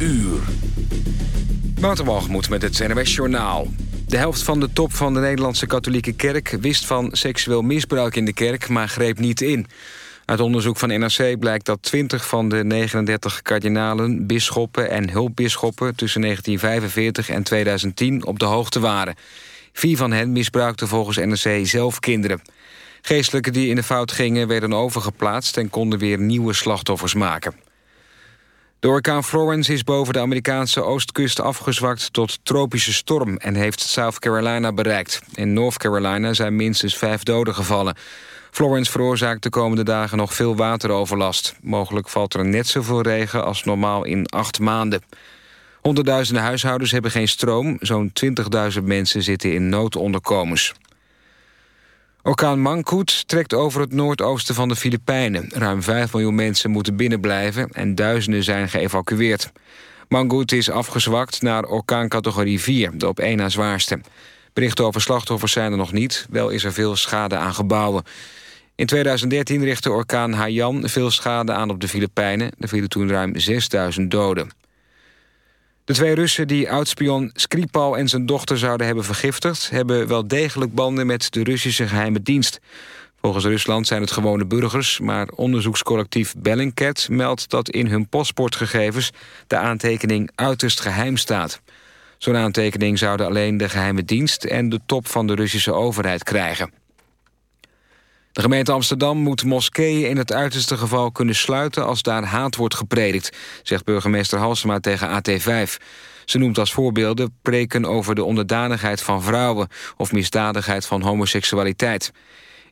uur. Wouter met het NWS Journaal. De helft van de top van de Nederlandse katholieke kerk... wist van seksueel misbruik in de kerk, maar greep niet in. Uit onderzoek van NRC blijkt dat 20 van de 39 kardinalen... bisschoppen en hulpbisschoppen tussen 1945 en 2010 op de hoogte waren. Vier van hen misbruikten volgens NRC zelf kinderen. Geestelijken die in de fout gingen werden overgeplaatst... en konden weer nieuwe slachtoffers maken. De orkaan Florence is boven de Amerikaanse oostkust afgezwakt tot tropische storm en heeft South Carolina bereikt. In North Carolina zijn minstens vijf doden gevallen. Florence veroorzaakt de komende dagen nog veel wateroverlast. Mogelijk valt er net zoveel regen als normaal in acht maanden. Honderdduizenden huishoudens hebben geen stroom. Zo'n 20.000 mensen zitten in noodonderkomens. Orkaan Mangkut trekt over het noordoosten van de Filipijnen. Ruim 5 miljoen mensen moeten binnenblijven en duizenden zijn geëvacueerd. Mangkut is afgezwakt naar orkaancategorie 4, de op één na zwaarste. Berichten over slachtoffers zijn er nog niet, wel is er veel schade aan gebouwen. In 2013 richtte orkaan Haiyan veel schade aan op de Filipijnen. Er vielen toen ruim 6000 doden. De twee Russen die oudspion Skripal en zijn dochter zouden hebben vergiftigd... hebben wel degelijk banden met de Russische geheime dienst. Volgens Rusland zijn het gewone burgers... maar onderzoekscollectief Bellingcat meldt dat in hun paspoortgegevens... de aantekening uiterst geheim staat. Zo'n aantekening zouden alleen de geheime dienst... en de top van de Russische overheid krijgen. De gemeente Amsterdam moet moskeeën in het uiterste geval kunnen sluiten... als daar haat wordt gepredikt, zegt burgemeester Halsema tegen AT5. Ze noemt als voorbeelden preken over de onderdanigheid van vrouwen... of misdadigheid van homoseksualiteit.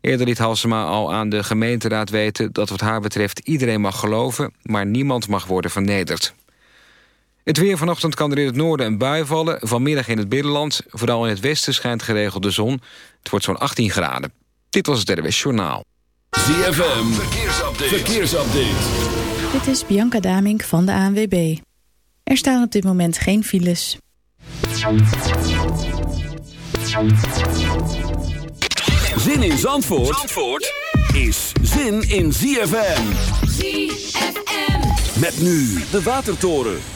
Eerder liet Halsema al aan de gemeenteraad weten... dat wat haar betreft iedereen mag geloven... maar niemand mag worden vernederd. Het weer vanochtend kan er in het noorden een bui vallen. Vanmiddag in het binnenland. Vooral in het westen schijnt geregeld de zon. Het wordt zo'n 18 graden. Dit was het RWS Journaal. ZFM, verkeersupdate. verkeersupdate. Dit is Bianca Damink van de ANWB. Er staan op dit moment geen files. Zin in Zandvoort, Zandvoort is zin in ZFM. ZFM. Met nu de Watertoren.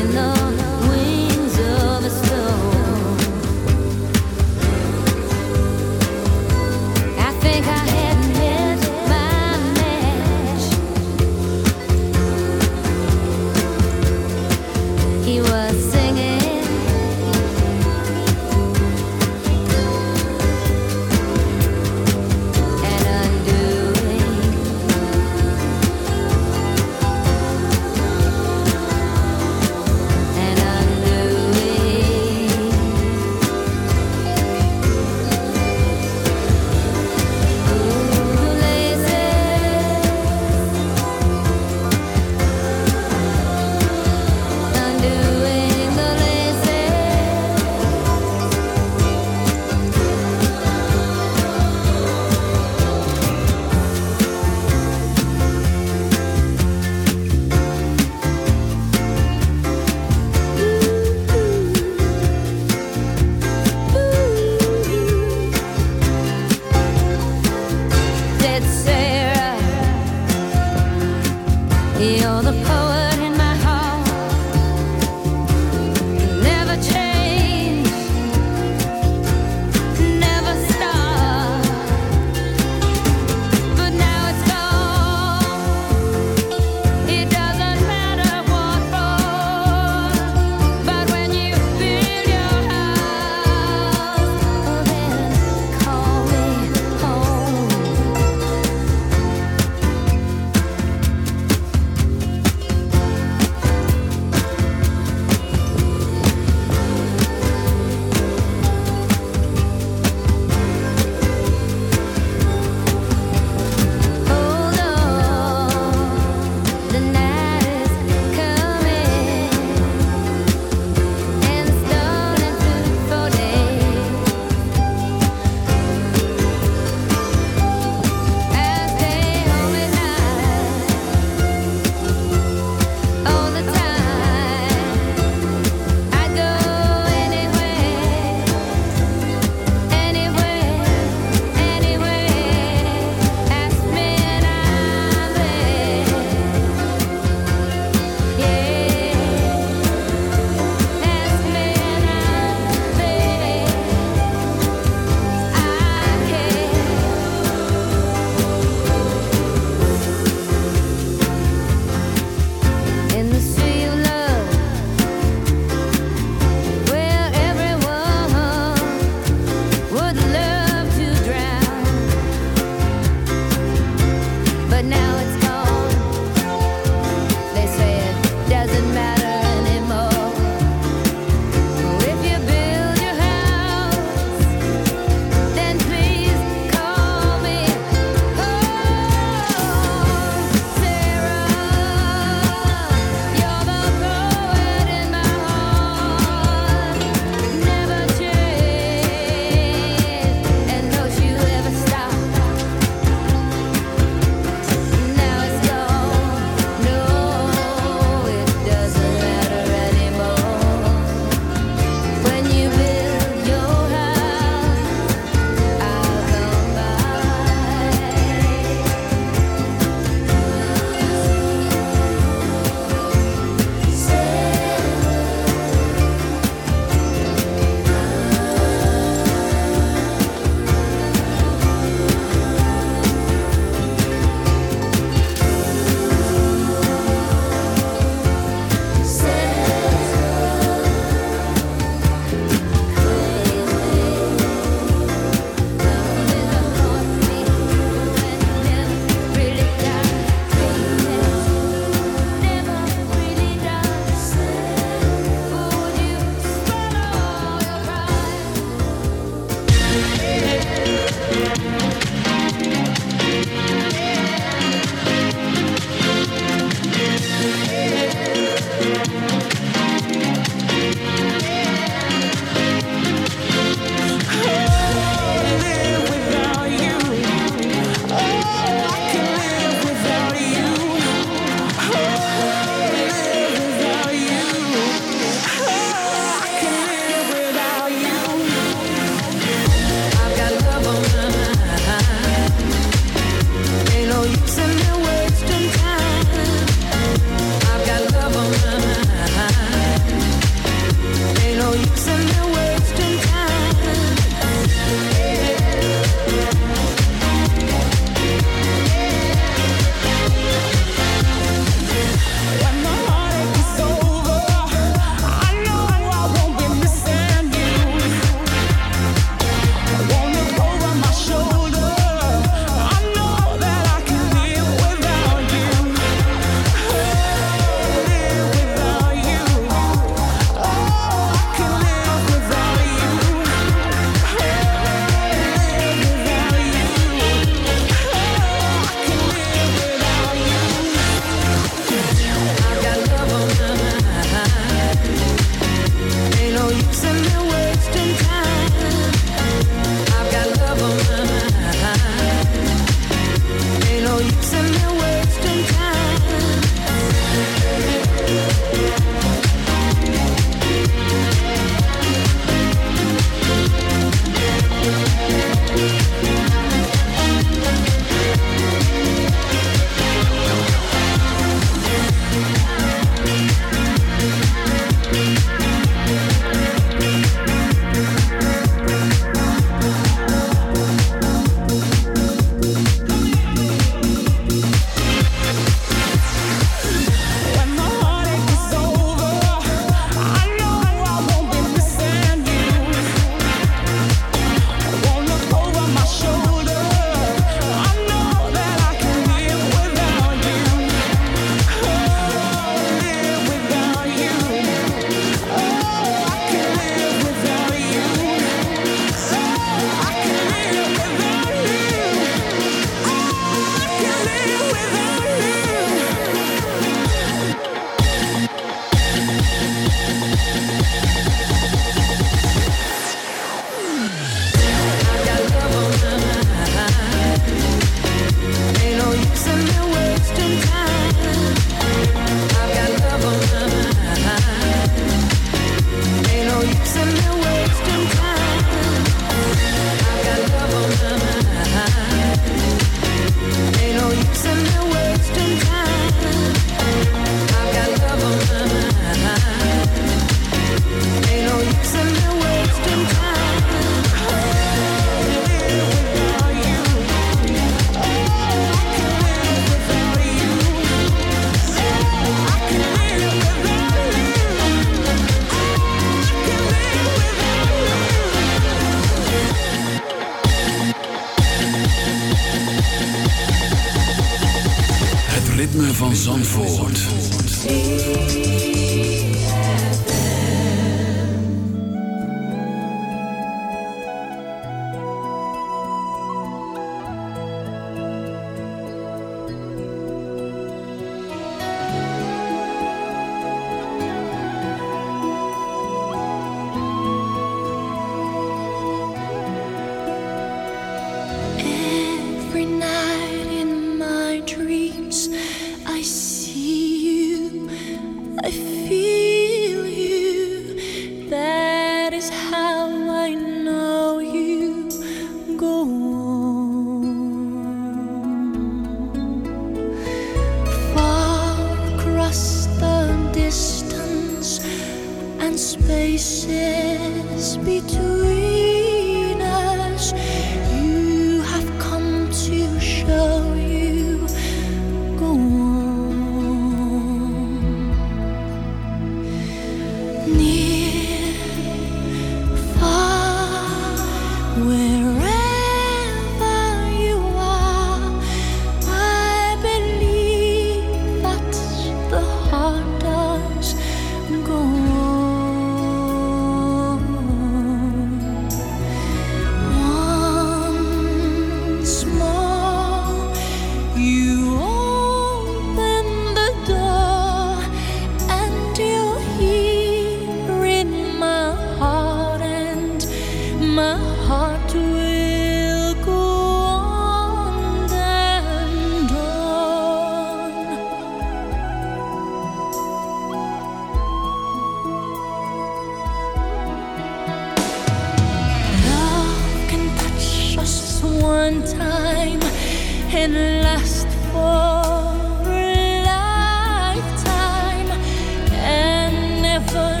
never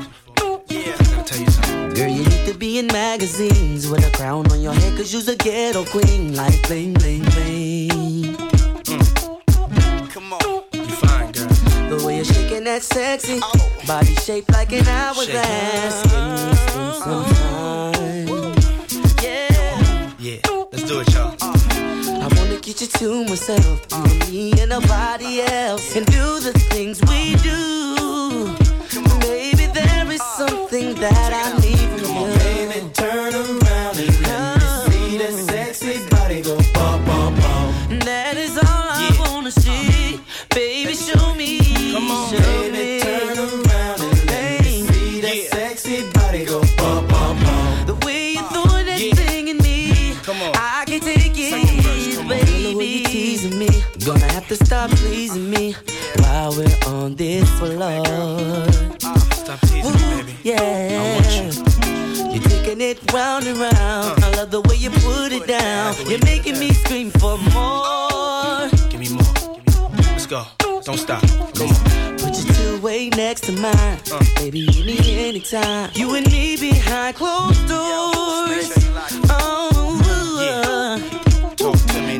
In magazines with a crown on your head, cause you's a ghetto queen. Like bling, bling, bling. Come on. You fine, girl. The way you're shaking that sexy oh. body shaped like an hourglass. Give me some, some time. Yeah. Yeah, let's do it, y'all. I wanna get you to myself, me and nobody else, and do the things we do. Baby, there is something that I need from you. Baby, turn around and let me see that sexy body go bum, bum, bum. That is all I wanna see. Baby, show me. Come on, show Baby, me. turn around and let me see that sexy body go bum, bum, bum. The way you're throwing that Yeah. thing in me. Come on. I can take it, Second verse, come on. baby. The you teasing me. Gonna have to stop pleasing me while we're on this floor. Teasing baby. Mm-hmm. Yeah. I want you. You're taking it round and round. Uh. I love the way you put it down. You're making me scream for more. Give me more. Let's go. Don't stop. Come on. Put your two way next to mine. Uh. Baby, you need anytime. You and me behind closed doors. Oh, Talk uh.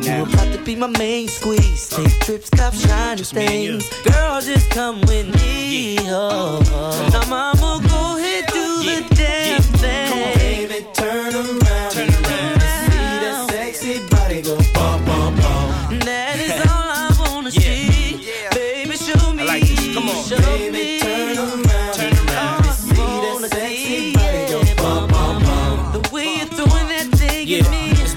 To me you now. about to be my main squeeze. Take trips, cop shiny Just me and you. things. Girl, just come with me. Oh, oh. Now, mama, go ahead, do Yeah. the damn Yeah. thing. Baby, turn around Turn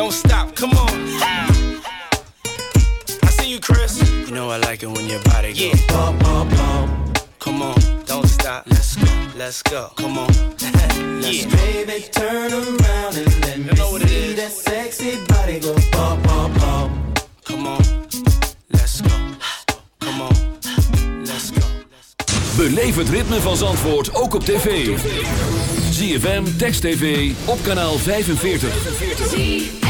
Don't stop. Come on. I see you, Chris. You know I like it when your body goes. Yeah. Bum, bum, bum. Come on. Don't stop. Let's go. Let's go. Come on. yeah. Baby, turn around and let me know what it see is. that sexy body go bum, bum, bum. Come on. Let's go. Come on. Let's go. Beleef het ritme van Zandvoort ook op tv. ZFM, Text TV, op kanaal 45.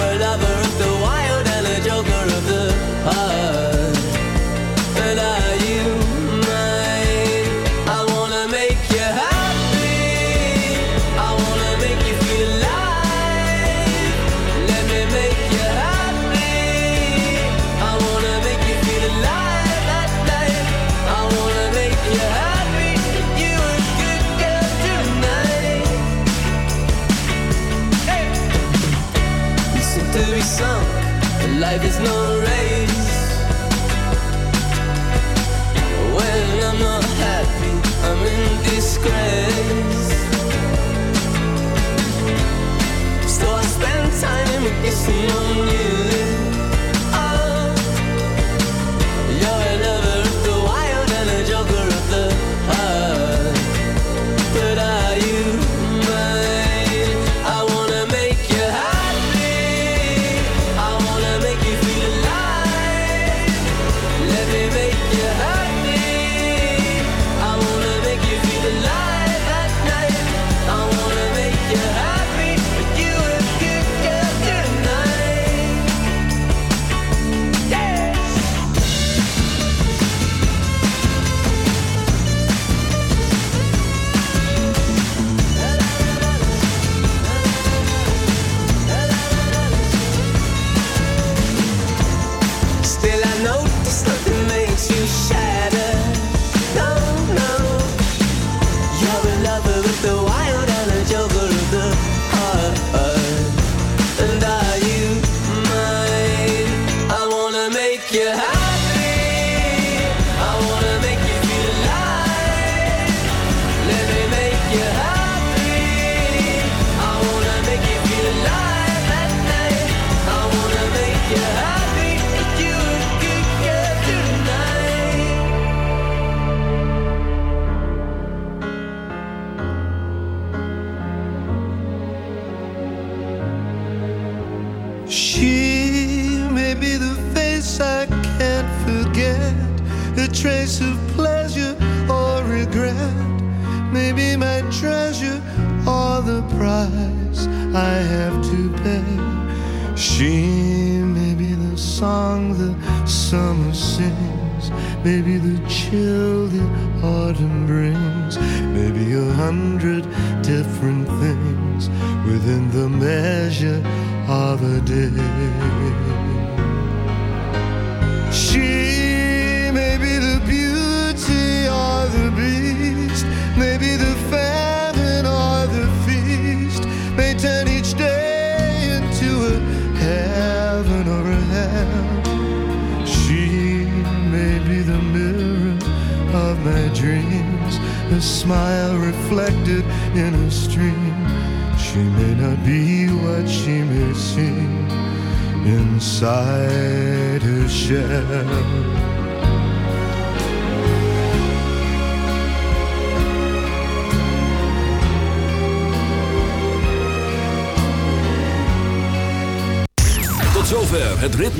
our lover